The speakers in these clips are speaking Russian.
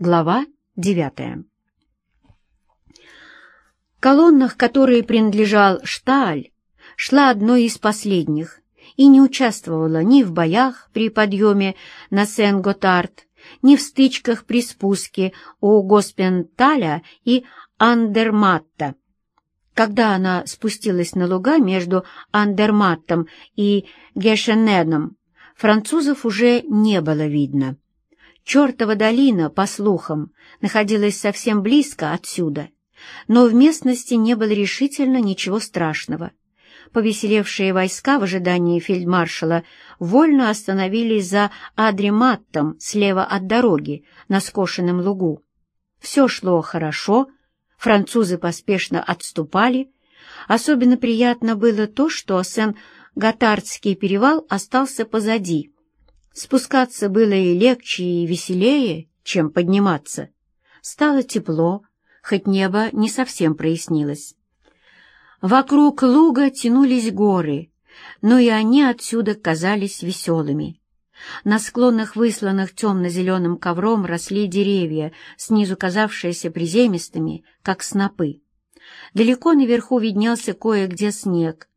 Глава девятая Колоннах, которой принадлежал Шталь, шла одной из последних и не участвовала ни в боях при подъеме на Сен-Готард, ни в стычках при спуске у Госпенталя и Андерматта. Когда она спустилась на луга между Андерматтом и Гешененом, французов уже не было видно. Чертова долина, по слухам, находилась совсем близко отсюда, но в местности не было решительно ничего страшного. Повеселевшие войска в ожидании фельдмаршала вольно остановились за Адрематтом слева от дороги на скошенном лугу. Все шло хорошо, французы поспешно отступали. Особенно приятно было то, что Сен-Готардский перевал остался позади — Спускаться было и легче, и веселее, чем подниматься. Стало тепло, хоть небо не совсем прояснилось. Вокруг луга тянулись горы, но и они отсюда казались веселыми. На склонах, высланных темно-зеленым ковром, росли деревья, снизу казавшиеся приземистыми, как снопы. Далеко наверху виднелся кое-где снег,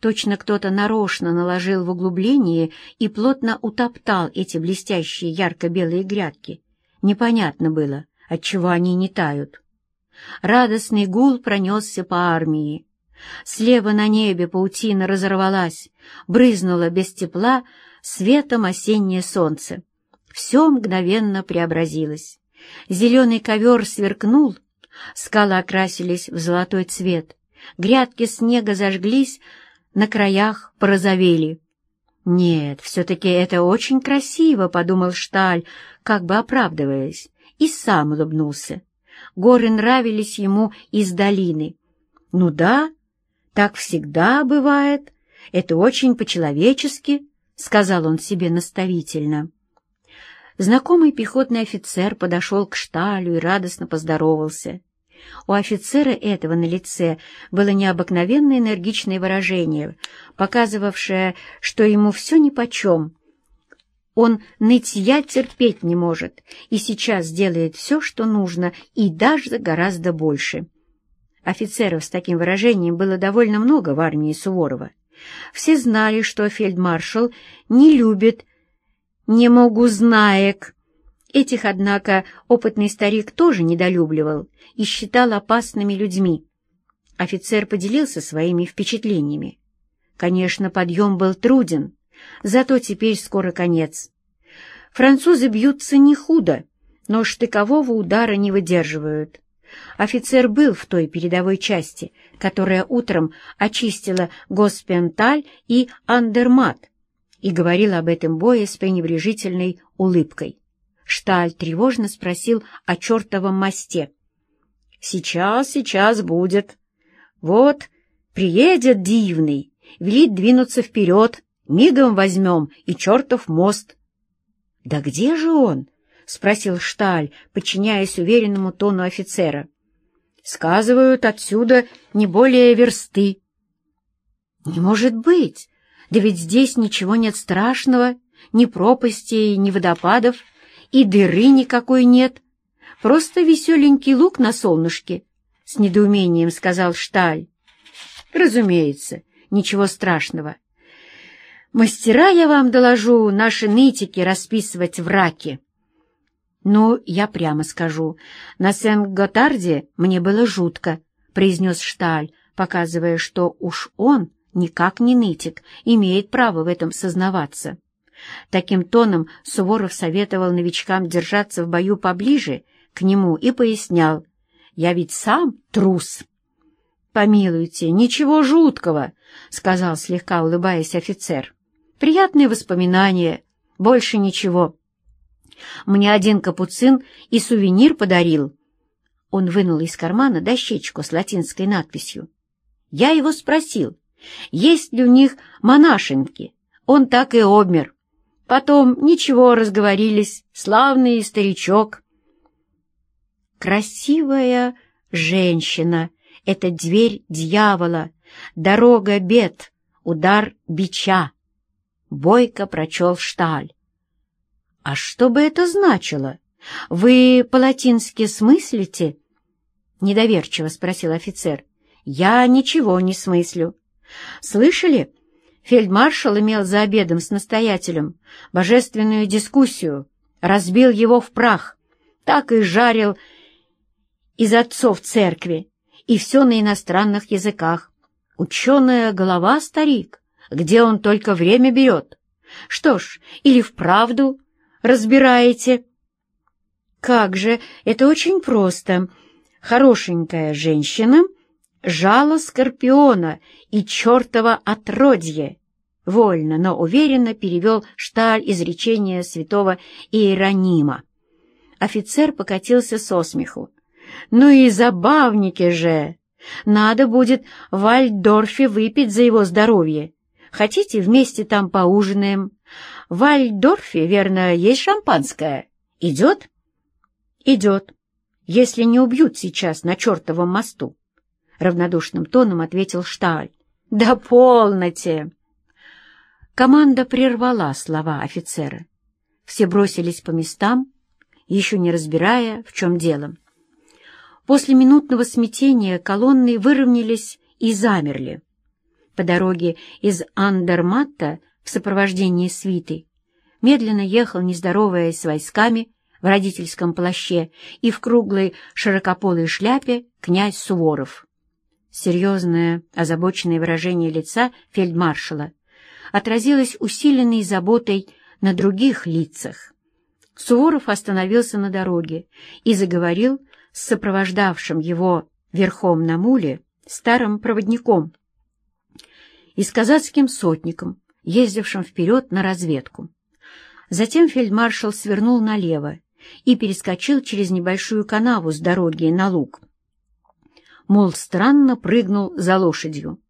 Точно кто-то нарочно наложил в углубление и плотно утоптал эти блестящие ярко-белые грядки. Непонятно было, отчего они не тают. Радостный гул пронесся по армии. Слева на небе паутина разорвалась, брызнуло без тепла светом осеннее солнце. Все мгновенно преобразилось. Зеленый ковер сверкнул, скалы окрасились в золотой цвет, грядки снега зажглись, на краях порозовели. «Нет, все-таки это очень красиво», — подумал Шталь, как бы оправдываясь, и сам улыбнулся. Горы нравились ему из долины. «Ну да, так всегда бывает. Это очень по-человечески», — сказал он себе наставительно. Знакомый пехотный офицер подошел к Шталю и радостно поздоровался. У офицера этого на лице было необыкновенно энергичное выражение, показывавшее, что ему все нипочем. Он нытья терпеть не может и сейчас делает все, что нужно, и даже гораздо больше. Офицеров с таким выражением было довольно много в армии Суворова. Все знали, что фельдмаршал не любит «не могу знаек», Этих, однако, опытный старик тоже недолюбливал и считал опасными людьми. Офицер поделился своими впечатлениями. Конечно, подъем был труден, зато теперь скоро конец. Французы бьются не худо, но штыкового удара не выдерживают. Офицер был в той передовой части, которая утром очистила Госпенталь и Андермат, и говорил об этом бое с пренебрежительной улыбкой. Шталь тревожно спросил о чертовом мосте. «Сейчас, сейчас будет. Вот, приедет дивный, велит двинуться вперед, мигом возьмем и чертов мост». «Да где же он?» — спросил Шталь, подчиняясь уверенному тону офицера. «Сказывают, отсюда не более версты». «Не может быть! Да ведь здесь ничего нет страшного, ни пропастей, ни водопадов» и дыры никакой нет. Просто веселенький лук на солнышке, — с недоумением сказал Шталь. Разумеется, ничего страшного. Мастера, я вам доложу, наши нытики расписывать в раке. Ну, я прямо скажу, на Сен-Готарде мне было жутко, — произнес Шталь, показывая, что уж он, никак не нытик, имеет право в этом сознаваться. Таким тоном Суворов советовал новичкам держаться в бою поближе к нему и пояснял, «Я ведь сам трус». «Помилуйте, ничего жуткого», — сказал слегка улыбаясь офицер. «Приятные воспоминания, больше ничего. Мне один капуцин и сувенир подарил». Он вынул из кармана дощечку с латинской надписью. Я его спросил, есть ли у них монашенки. Он так и обмер. Потом ничего разговорились, славный старичок. Красивая женщина — это дверь дьявола, дорога бед, удар бича. Бойко прочел Шталь. А что бы это значило? Вы по-латински смыслите?» Недоверчиво спросил офицер. «Я ничего не смыслю». «Слышали?» Фельдмаршал имел за обедом с настоятелем божественную дискуссию, разбил его в прах, так и жарил из отцов церкви, и все на иностранных языках. Ученая голова, старик, где он только время берет. Что ж, или вправду разбираете? Как же, это очень просто. Хорошенькая женщина жала скорпиона и чертова отродье. Вольно, но уверенно перевел Шталь изречение святого Иеронима. Офицер покатился со смеху. «Ну и забавники же! Надо будет Вальдорфе выпить за его здоровье. Хотите, вместе там поужинаем? Вальдорфе, верно, есть шампанское? Идет?» «Идет, если не убьют сейчас на чертовом мосту», — равнодушным тоном ответил Шталь. «Да полноте!» Команда прервала слова офицера. Все бросились по местам, еще не разбирая, в чем дело. После минутного смятения колонны выровнялись и замерли. По дороге из Андерматта в сопровождении свиты медленно ехал, не здороваясь с войсками, в родительском плаще и в круглой широкополой шляпе князь Суворов. Серьезное, озабоченное выражение лица фельдмаршала отразилось усиленной заботой на других лицах. Суворов остановился на дороге и заговорил с сопровождавшим его верхом на муле старым проводником и с казацким сотником, ездившим вперед на разведку. Затем фельдмаршал свернул налево и перескочил через небольшую канаву с дороги на луг. Мол, странно прыгнул за лошадью.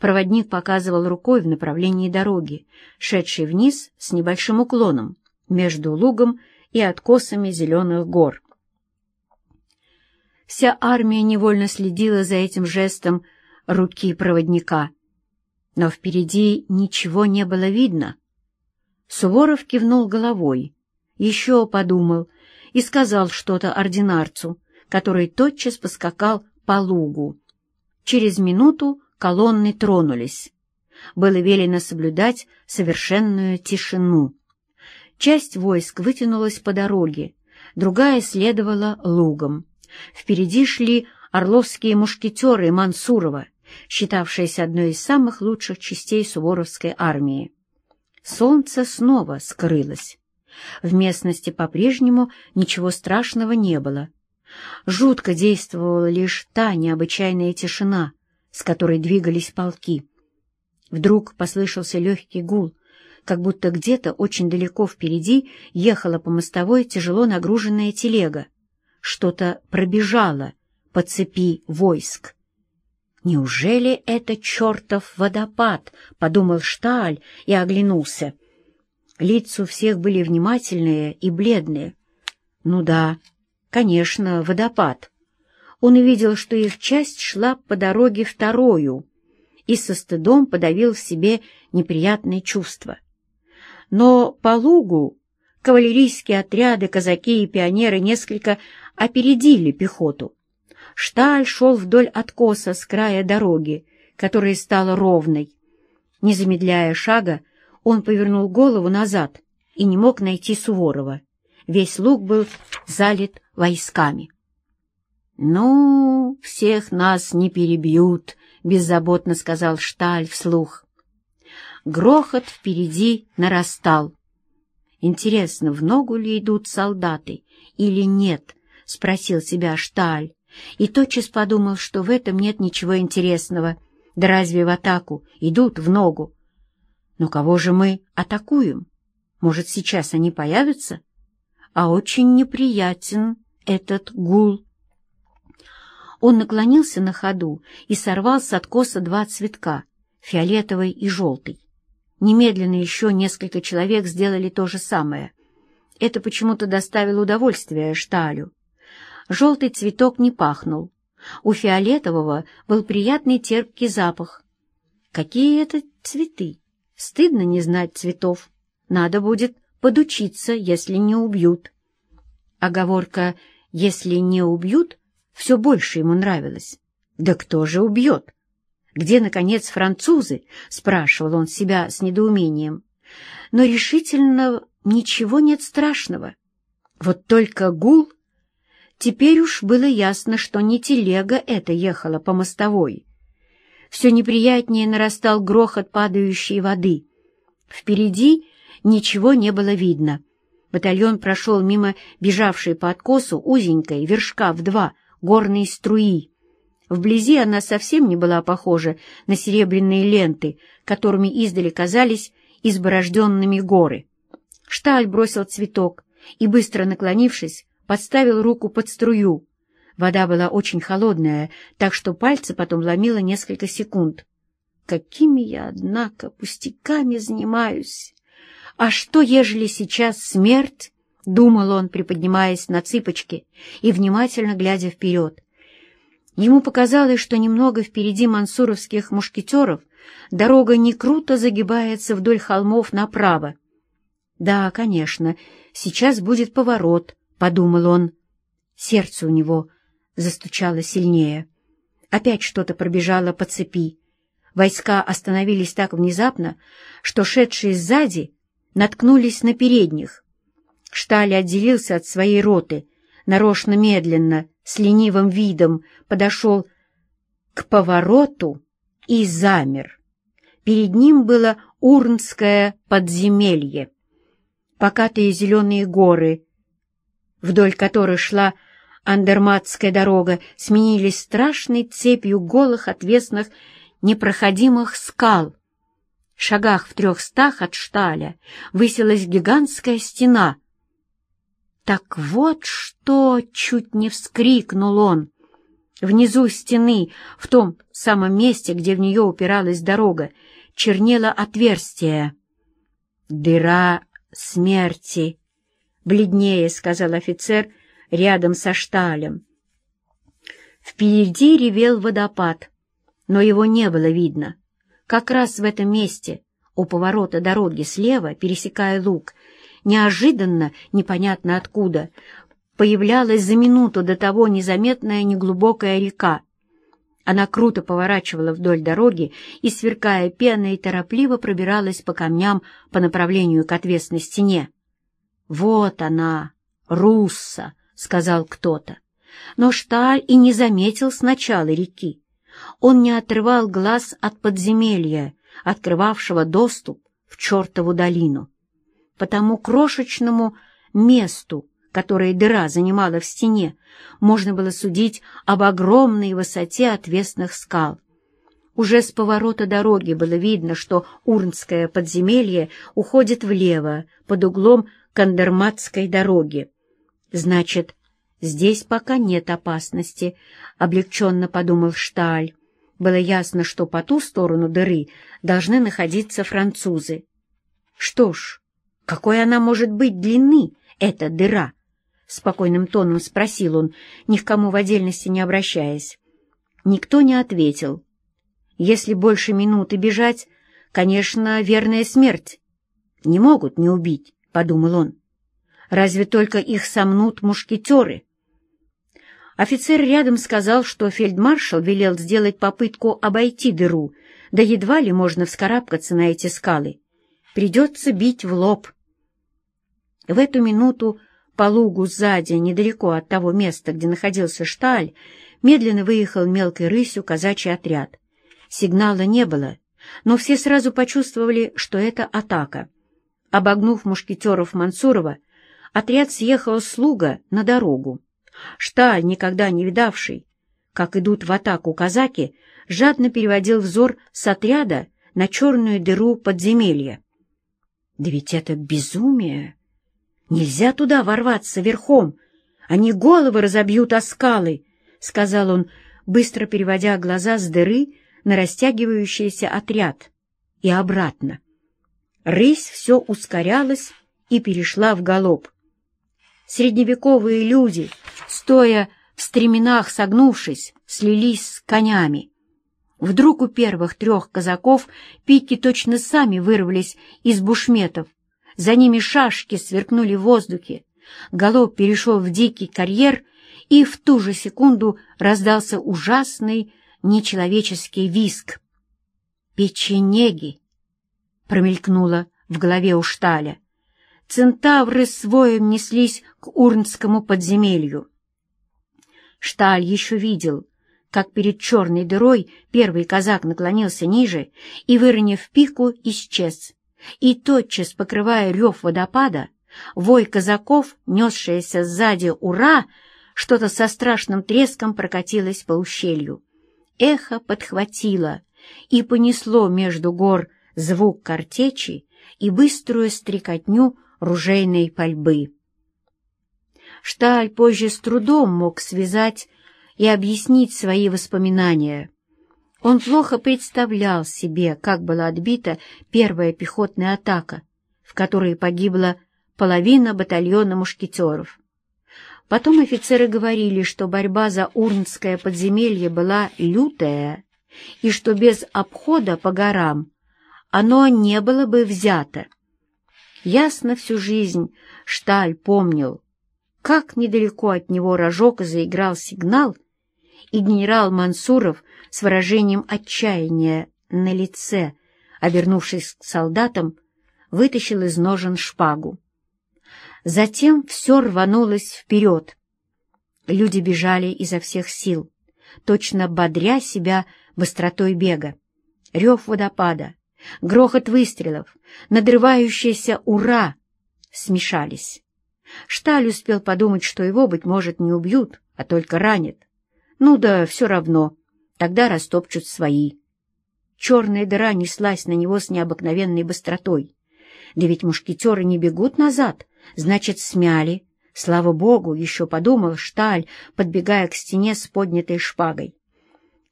Проводник показывал рукой в направлении дороги, шедшей вниз с небольшим уклоном между лугом и откосами зеленых гор. Вся армия невольно следила за этим жестом руки проводника, но впереди ничего не было видно. Суворов кивнул головой, еще подумал и сказал что-то ординарцу, который тотчас поскакал по лугу. Через минуту колонны тронулись. Было велено соблюдать совершенную тишину. Часть войск вытянулась по дороге, другая следовала лугом. Впереди шли орловские мушкетеры Мансурова, считавшиеся одной из самых лучших частей Суворовской армии. Солнце снова скрылось. В местности по-прежнему ничего страшного не было. Жутко действовала лишь та необычайная тишина, с которой двигались полки. Вдруг послышался легкий гул, как будто где-то очень далеко впереди ехала по мостовой тяжело нагруженная телега. Что-то пробежало по цепи войск. «Неужели это чертов водопад?» — подумал Шталь и оглянулся. Лица у всех были внимательные и бледные. Ну да, конечно, водопад. Он увидел, что их часть шла по дороге вторую, и со стыдом подавил в себе неприятные чувства. Но по лугу кавалерийские отряды, казаки и пионеры несколько опередили пехоту. Шталь шел вдоль откоса с края дороги, которая стала ровной. Не замедляя шага, он повернул голову назад и не мог найти Суворова. Весь луг был залит войсками. «Ну, всех нас не перебьют», — беззаботно сказал Шталь вслух. Грохот впереди нарастал. «Интересно, в ногу ли идут солдаты или нет?» — спросил себя Шталь. И тотчас подумал, что в этом нет ничего интересного. Да разве в атаку идут в ногу? Но кого же мы атакуем? Может, сейчас они появятся? А очень неприятен этот гул. Он наклонился на ходу и сорвал с откоса два цветка, фиолетовый и желтый. Немедленно еще несколько человек сделали то же самое. Это почему-то доставило удовольствие Шталю. Желтый цветок не пахнул. У фиолетового был приятный терпкий запах. Какие это цветы? Стыдно не знать цветов. Надо будет подучиться, если не убьют. Оговорка «если не убьют» все больше ему нравилась. Да кто же убьет? Где, наконец, французы? — спрашивал он себя с недоумением. Но решительно ничего нет страшного. Вот только гул... Теперь уж было ясно, что не телега эта ехала по мостовой. Все неприятнее нарастал грохот падающей воды. Впереди ничего не было видно. Батальон прошел мимо бежавшей по откосу узенькой, вершка в два, горной струи. Вблизи она совсем не была похожа на серебряные ленты, которыми издали казались изборожденными горы. Шталь бросил цветок и, быстро наклонившись, подставил руку под струю. Вода была очень холодная, так что пальцы потом ломило несколько секунд. Какими я, однако, пустяками занимаюсь! А что, ежели сейчас смерть? — думал он, приподнимаясь на цыпочки и внимательно глядя вперед. Ему показалось, что немного впереди мансуровских мушкетеров дорога не круто загибается вдоль холмов направо. «Да, конечно, сейчас будет поворот», — подумал он. Сердце у него застучало сильнее. Опять что-то пробежало по цепи. Войска остановились так внезапно, что шедшие сзади наткнулись на передних. Шталь отделился от своей роты, нарочно медленно, с ленивым видом подошел к повороту и замер. Перед ним было Урнское подземелье. Покатые зеленые горы, вдоль которых шла Андерматская дорога, сменились страшной цепью голых отвесных непроходимых скал. Шагах в трехстах от шталя высилась гигантская стена — так вот что! — чуть не вскрикнул он. Внизу стены, в том самом месте, где в нее упиралась дорога, чернело отверстие. «Дыра смерти!» — бледнее сказал офицер рядом со шталем. Впереди ревел водопад, но его не было видно. Как раз в этом месте, у поворота дороги слева, пересекая луг, неожиданно, непонятно откуда, появлялась за минуту до того незаметная неглубокая река. Она круто поворачивала вдоль дороги и, сверкая пеной, торопливо пробиралась по камням по направлению к отвесной стене. «Вот она, Русса!» — сказал кто-то. Но Шталь и не заметил сначала реки. Он не отрывал глаз от подземелья, открывавшего доступ в чертову долину по тому крошечному месту, которое дыра занимала в стене, можно было судить об огромной высоте отвесных скал. Уже с поворота дороги было видно, что Урнское подземелье уходит влево, под углом Кандерматской дороги. Значит, здесь пока нет опасности, — облегченно подумал Шталь. Было ясно, что по ту сторону дыры должны находиться французы. Что ж, «Какой она может быть длины, эта дыра?» — спокойным тоном спросил он, ни к кому в отдельности не обращаясь. Никто не ответил. «Если больше минуты бежать, конечно, верная смерть. Не могут не убить», — подумал он. «Разве только их сомнут мушкетеры?» Офицер рядом сказал, что фельдмаршал велел сделать попытку обойти дыру, да едва ли можно вскарабкаться на эти скалы. Придется бить в лоб. В эту минуту по лугу сзади, недалеко от того места, где находился шталь, медленно выехал мелкой рысью казачий отряд. Сигнала не было, но все сразу почувствовали, что это атака. Обогнув мушкетеров Мансурова, отряд съехал с луга на дорогу. Шталь, никогда не видавший, как идут в атаку казаки, жадно переводил взор с отряда на черную дыру подземелья. «Да ведь это безумие!» Нельзя туда ворваться верхом. Они головы разобьют о скалы, — сказал он, быстро переводя глаза с дыры на растягивающийся отряд и обратно. Рысь все ускорялась и перешла в галоп. Средневековые люди, стоя в стременах согнувшись, слились с конями. Вдруг у первых трех казаков пики точно сами вырвались из бушметов за ними шашки сверкнули в воздухе, галоп перешел в дикий карьер, и в ту же секунду раздался ужасный нечеловеческий виск. «Печенеги!» — промелькнуло в голове у Шталя. Центавры с воем неслись к Урнскому подземелью. Шталь еще видел, как перед черной дырой первый казак наклонился ниже и, выронив пику, исчез. И тотчас, покрывая рев водопада, вой казаков, несшаяся сзади «Ура!», что-то со страшным треском прокатилось по ущелью. Эхо подхватило и понесло между гор звук картечи и быструю стрекотню ружейной пальбы. Шталь позже с трудом мог связать и объяснить свои воспоминания. Он плохо представлял себе, как была отбита первая пехотная атака, в которой погибла половина батальона мушкетеров. Потом офицеры говорили, что борьба за Урнское подземелье была лютая, и что без обхода по горам оно не было бы взято. Ясно всю жизнь Шталь помнил, как недалеко от него рожок заиграл сигнал, и генерал Мансуров с выражением отчаяния на лице, обернувшись к солдатам, вытащил из ножен шпагу. Затем все рванулось вперед. Люди бежали изо всех сил, точно бодря себя быстротой бега. Рев водопада, грохот выстрелов, надрывающееся «Ура!» смешались. Шталь успел подумать, что его, быть может, не убьют, а только ранят. Ну да все равно, тогда растопчут свои. Черная дыра неслась на него с необыкновенной быстротой. Да ведь мушкетеры не бегут назад, значит, смяли. Слава богу, еще подумал Шталь, подбегая к стене с поднятой шпагой.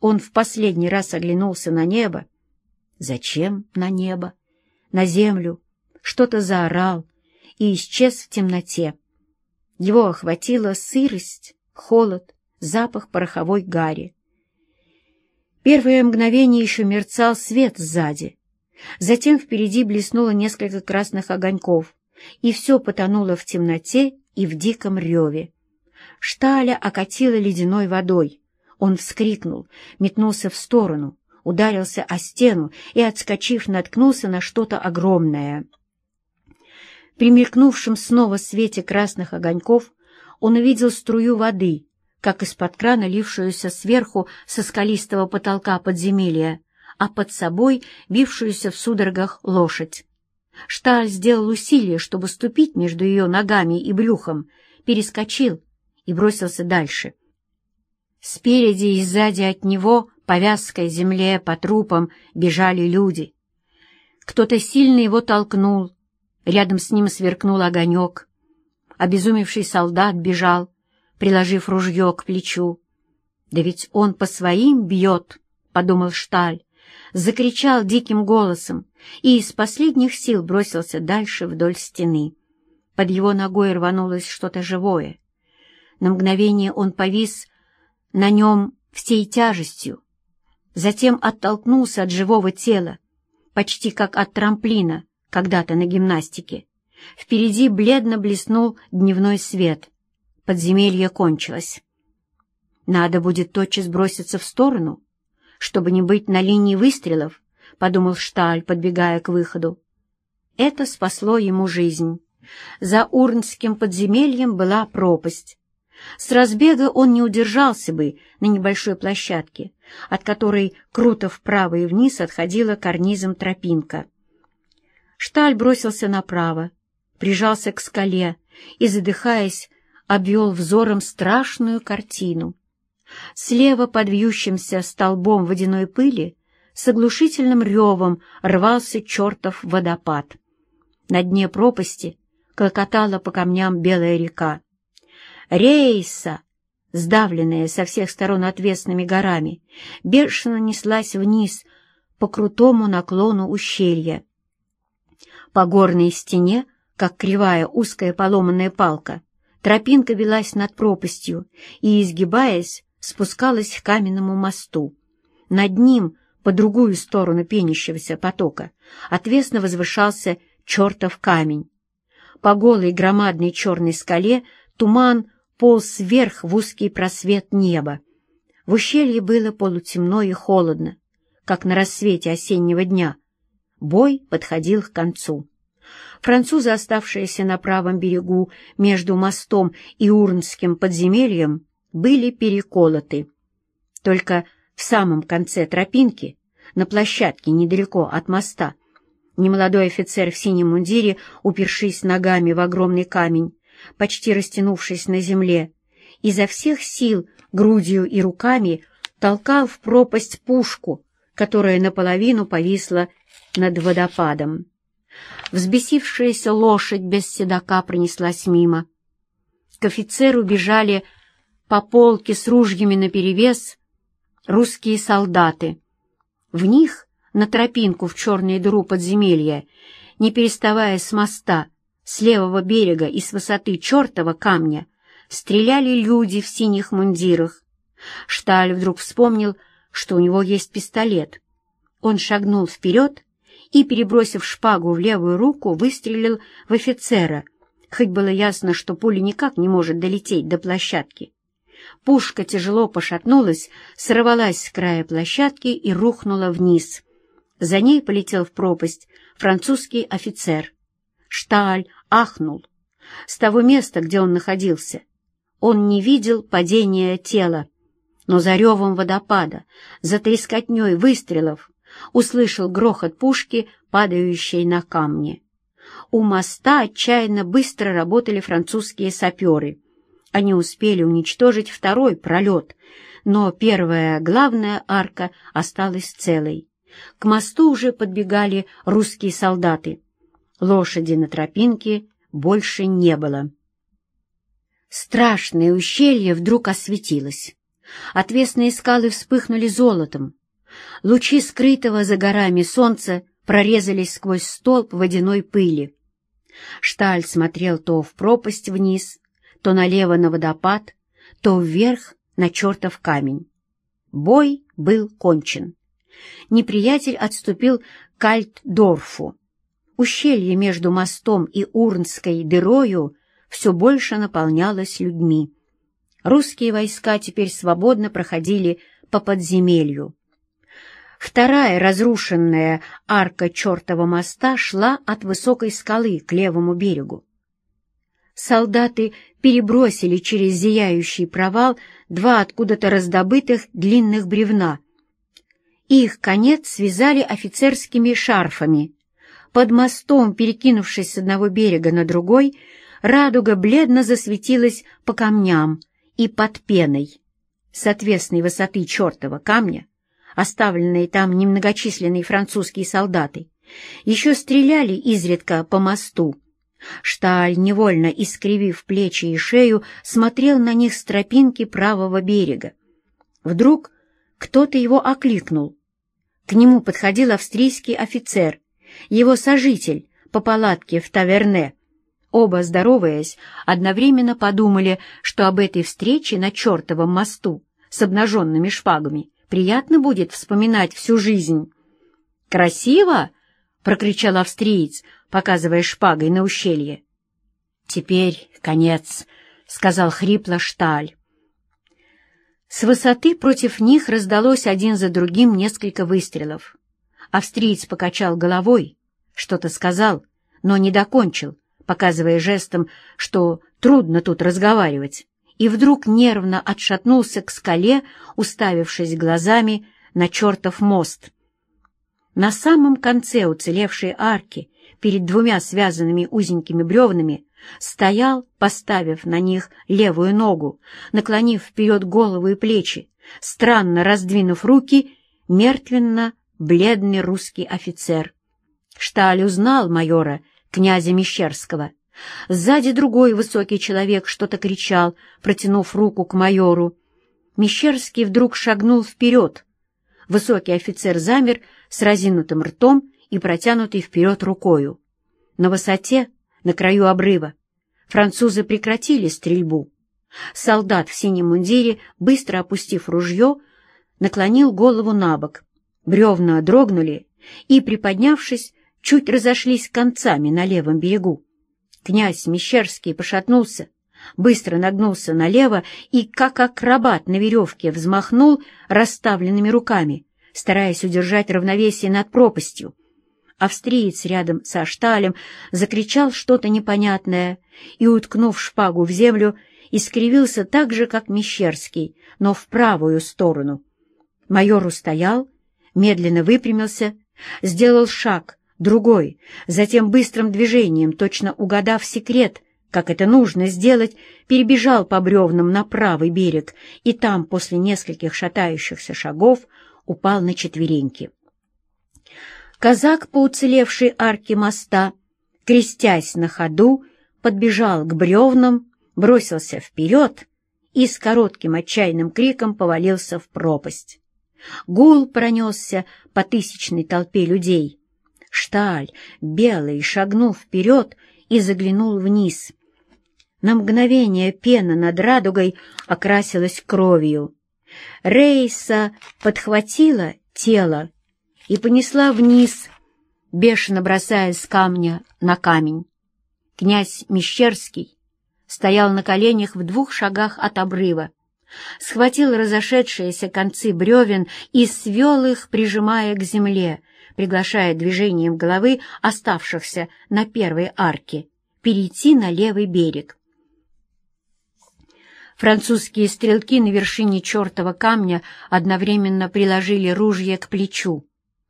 Он в последний раз оглянулся на небо. Зачем на небо? На землю. Что-то заорал и исчез в темноте. Его охватила сырость, холод, запах пороховой гари. Первое мгновение еще мерцал свет сзади. Затем впереди блеснуло несколько красных огоньков, и все потонуло в темноте и в диком реве. Шталя окатила ледяной водой. Он вскрикнул, метнулся в сторону, ударился о стену и, отскочив, наткнулся на что-то огромное. При мелькнувшем снова свете красных огоньков он увидел струю воды, как из-под крана, лившуюся сверху со скалистого потолка подземелья, а под собой бившуюся в судорогах лошадь. Шталь сделал усилие, чтобы ступить между ее ногами и брюхом, перескочил и бросился дальше. Спереди и сзади от него по вязкой земле, по трупам бежали люди. Кто-то сильно его толкнул, рядом с ним сверкнул огонек. Обезумевший солдат бежал, приложив ружье к плечу. «Да ведь он по своим бьет», — подумал Шталь, закричал диким голосом и из последних сил бросился дальше вдоль стены. Под его ногой рванулось что-то живое. На мгновение он повис на нем всей тяжестью, затем оттолкнулся от живого тела, почти как от трамплина когда-то на гимнастике. Впереди бледно блеснул дневной свет — подземелье кончилось. «Надо будет тотчас броситься в сторону, чтобы не быть на линии выстрелов», — подумал Шталь, подбегая к выходу. Это спасло ему жизнь. За Урнским подземельем была пропасть. С разбега он не удержался бы на небольшой площадке, от которой круто вправо и вниз отходила карнизом тропинка. Шталь бросился направо, прижался к скале и, задыхаясь, обвел взором страшную картину. Слева под вьющимся столбом водяной пыли с оглушительным ревом рвался чертов водопад. На дне пропасти клокотала по камням белая река. Рейса, сдавленная со всех сторон отвесными горами, бешено неслась вниз по крутому наклону ущелья. По горной стене, как кривая узкая поломанная палка, Тропинка велась над пропастью и, изгибаясь, спускалась к каменному мосту. Над ним, по другую сторону пенящегося потока, отвесно возвышался чертов камень. По голой громадной черной скале туман полз вверх в узкий просвет неба. В ущелье было полутемно и холодно, как на рассвете осеннего дня. Бой подходил к концу. Французы, оставшиеся на правом берегу между мостом и Урнским подземельем, были переколоты. Только в самом конце тропинки, на площадке недалеко от моста, немолодой офицер в синем мундире, упершись ногами в огромный камень, почти растянувшись на земле, изо всех сил грудью и руками толкал в пропасть пушку, которая наполовину повисла над водопадом. Взбесившаяся лошадь без седока пронеслась мимо. К офицеру бежали по полке с ружьями наперевес русские солдаты. В них, на тропинку в черную дыру подземелья, не переставая с моста, с левого берега и с высоты чертова камня, стреляли люди в синих мундирах. Шталь вдруг вспомнил, что у него есть пистолет. Он шагнул вперед и, перебросив шпагу в левую руку, выстрелил в офицера, хоть было ясно, что пуля никак не может долететь до площадки. Пушка тяжело пошатнулась, сорвалась с края площадки и рухнула вниз. За ней полетел в пропасть французский офицер. Шталь ахнул. С того места, где он находился, он не видел падения тела, но за ревом водопада, за трескотней выстрелов услышал грохот пушки, падающей на камни. У моста отчаянно быстро работали французские саперы. Они успели уничтожить второй пролет, но первая главная арка осталась целой. К мосту уже подбегали русские солдаты. Лошади на тропинке больше не было. Страшное ущелье вдруг осветилось. Отвесные скалы вспыхнули золотом. Лучи скрытого за горами солнца прорезались сквозь столб водяной пыли. Шталь смотрел то в пропасть вниз, то налево на водопад, то вверх на чертов камень. Бой был кончен. Неприятель отступил к Альтдорфу. Ущелье между мостом и Урнской дырою все больше наполнялось людьми. Русские войска теперь свободно проходили по подземелью. Вторая разрушенная арка чертова моста шла от высокой скалы к левому берегу. Солдаты перебросили через зияющий провал два откуда-то раздобытых длинных бревна. Их конец связали офицерскими шарфами. Под мостом, перекинувшись с одного берега на другой, радуга бледно засветилась по камням и под пеной. С отвесной высоты чертова камня оставленные там немногочисленные французские солдаты, еще стреляли изредка по мосту. Шталь, невольно искривив плечи и шею, смотрел на них с тропинки правого берега. Вдруг кто-то его окликнул. К нему подходил австрийский офицер, его сожитель по палатке в таверне. Оба, здороваясь, одновременно подумали, что об этой встрече на чертовом мосту с обнаженными шпагами приятно будет вспоминать всю жизнь. «Красиво!» — прокричал австриец, показывая шпагой на ущелье. «Теперь конец», — сказал хрипло Шталь. С высоты против них раздалось один за другим несколько выстрелов. Австриец покачал головой, что-то сказал, но не докончил, показывая жестом, что трудно тут разговаривать и вдруг нервно отшатнулся к скале, уставившись глазами на чертов мост. На самом конце уцелевшей арки, перед двумя связанными узенькими бревнами, стоял, поставив на них левую ногу, наклонив вперед голову и плечи, странно раздвинув руки, мертвенно-бледный русский офицер. Шталь узнал майора, князя Мещерского, Сзади другой высокий человек что-то кричал, протянув руку к майору. Мещерский вдруг шагнул вперед. Высокий офицер замер с разинутым ртом и протянутой вперед рукою. На высоте, на краю обрыва, французы прекратили стрельбу. Солдат в синем мундире, быстро опустив ружье, наклонил голову на бок. Бревна дрогнули и, приподнявшись, чуть разошлись концами на левом берегу. Князь Мещерский пошатнулся, быстро нагнулся налево и, как акробат на веревке, взмахнул расставленными руками, стараясь удержать равновесие над пропастью. Австриец рядом со шталем закричал что-то непонятное и, уткнув шпагу в землю, искривился так же, как Мещерский, но в правую сторону. Майор устоял, медленно выпрямился, сделал шаг, другой, затем быстрым движением, точно угадав секрет, как это нужно сделать, перебежал по бревнам на правый берег и там, после нескольких шатающихся шагов, упал на четвереньки. Казак по уцелевшей арке моста, крестясь на ходу, подбежал к бревнам, бросился вперед и с коротким отчаянным криком повалился в пропасть. Гул пронесся по тысячной толпе людей. Шталь, белый, шагнул вперед и заглянул вниз. На мгновение пена над радугой окрасилась кровью. Рейса подхватила тело и понесла вниз, бешено бросаясь с камня на камень. Князь Мещерский стоял на коленях в двух шагах от обрыва, схватил разошедшиеся концы бревен и свел их, прижимая к земле, приглашая движением головы оставшихся на первой арке перейти на левый берег. Французские стрелки на вершине чертова камня одновременно приложили ружье к плечу.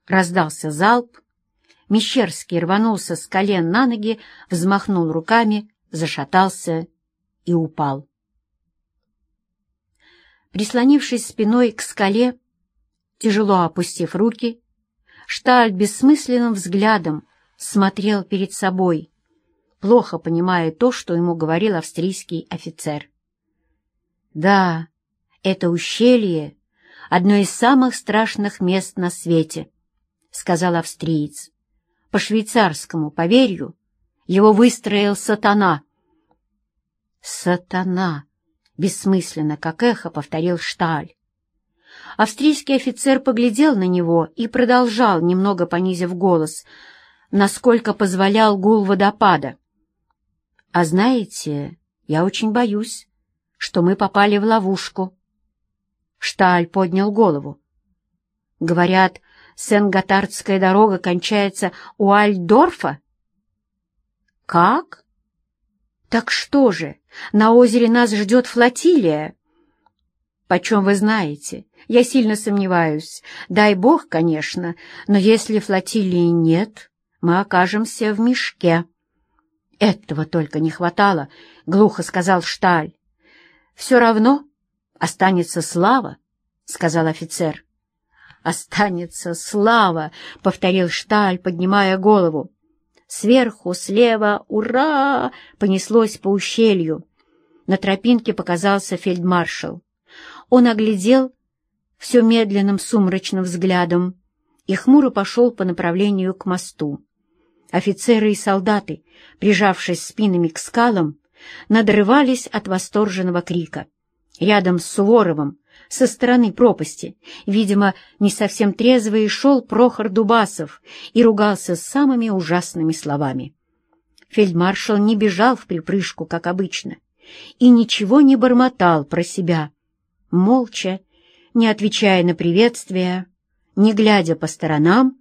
Раздался залп. Мещерский рванулся с колен на ноги, взмахнул руками, зашатался и упал. Прислонившись спиной к скале, тяжело опустив руки, Шталь бессмысленным взглядом смотрел перед собой, плохо понимая то, что ему говорил австрийский офицер. Да, это ущелье — одно из самых страшных мест на свете, — сказал австриец. По швейцарскому поверью его выстроил сатана. Сатана! Бессмысленно, как эхо, повторил Шталь. Австрийский офицер поглядел на него и продолжал, немного понизив голос, насколько позволял гул водопада. «А знаете, я очень боюсь, что мы попали в ловушку. Шталь поднял голову. Говорят, Сен-Готардская дорога кончается у Альдорфа? Как? Так что же, на озере нас ждет флотилия? Почем вы знаете? Я сильно сомневаюсь. Дай бог, конечно, но если флотилии нет, мы окажемся в мешке. Этого только не хватало, — глухо сказал Шталь. «Все равно останется слава», — сказал офицер. «Останется слава», — повторил Шталь, поднимая голову. Сверху, слева, ура! понеслось по ущелью. На тропинке показался фельдмаршал. Он оглядел все медленным сумрачным взглядом и хмуро пошел по направлению к мосту. Офицеры и солдаты, прижавшись спинами к скалам, надрывались от восторженного крика. Рядом с Суворовым, со стороны пропасти, видимо, не совсем трезвый, шел Прохор Дубасов и ругался самыми ужасными словами. Фельдмаршал не бежал в припрыжку, как обычно, и ничего не бормотал про себя, молча, не отвечая на приветствия, не глядя по сторонам,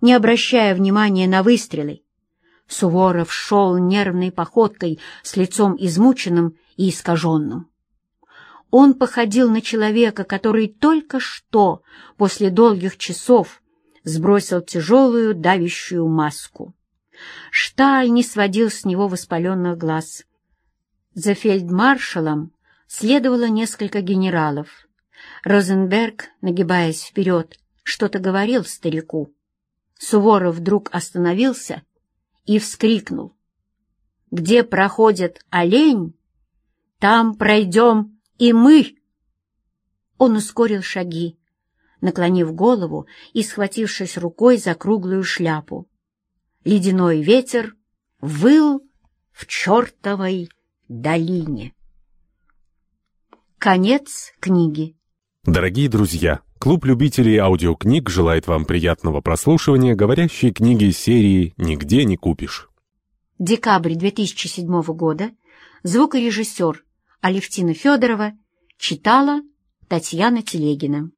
не обращая внимания на выстрелы, Суворов шел нервной походкой с лицом измученным и искаженным. Он походил на человека, который только что, после долгих часов, сбросил тяжелую давящую маску. Шталь не сводил с него воспаленных глаз. За фельдмаршалом следовало несколько генералов. Розенберг, нагибаясь вперед, что-то говорил старику. Суворов вдруг остановился и вскрикнул. «Где проходит олень, там пройдем и мы!» Он ускорил шаги, наклонив голову и схватившись рукой за круглую шляпу. Ледяной ветер выл в чертовой долине. Конец книги. Дорогие друзья, клуб любителей аудиокниг желает вам приятного прослушивания говорящей книги серии «Нигде не купишь». Декабрь 2007 года. Звукорежиссер Алевтина Федорова. Читала Татьяна Телегина.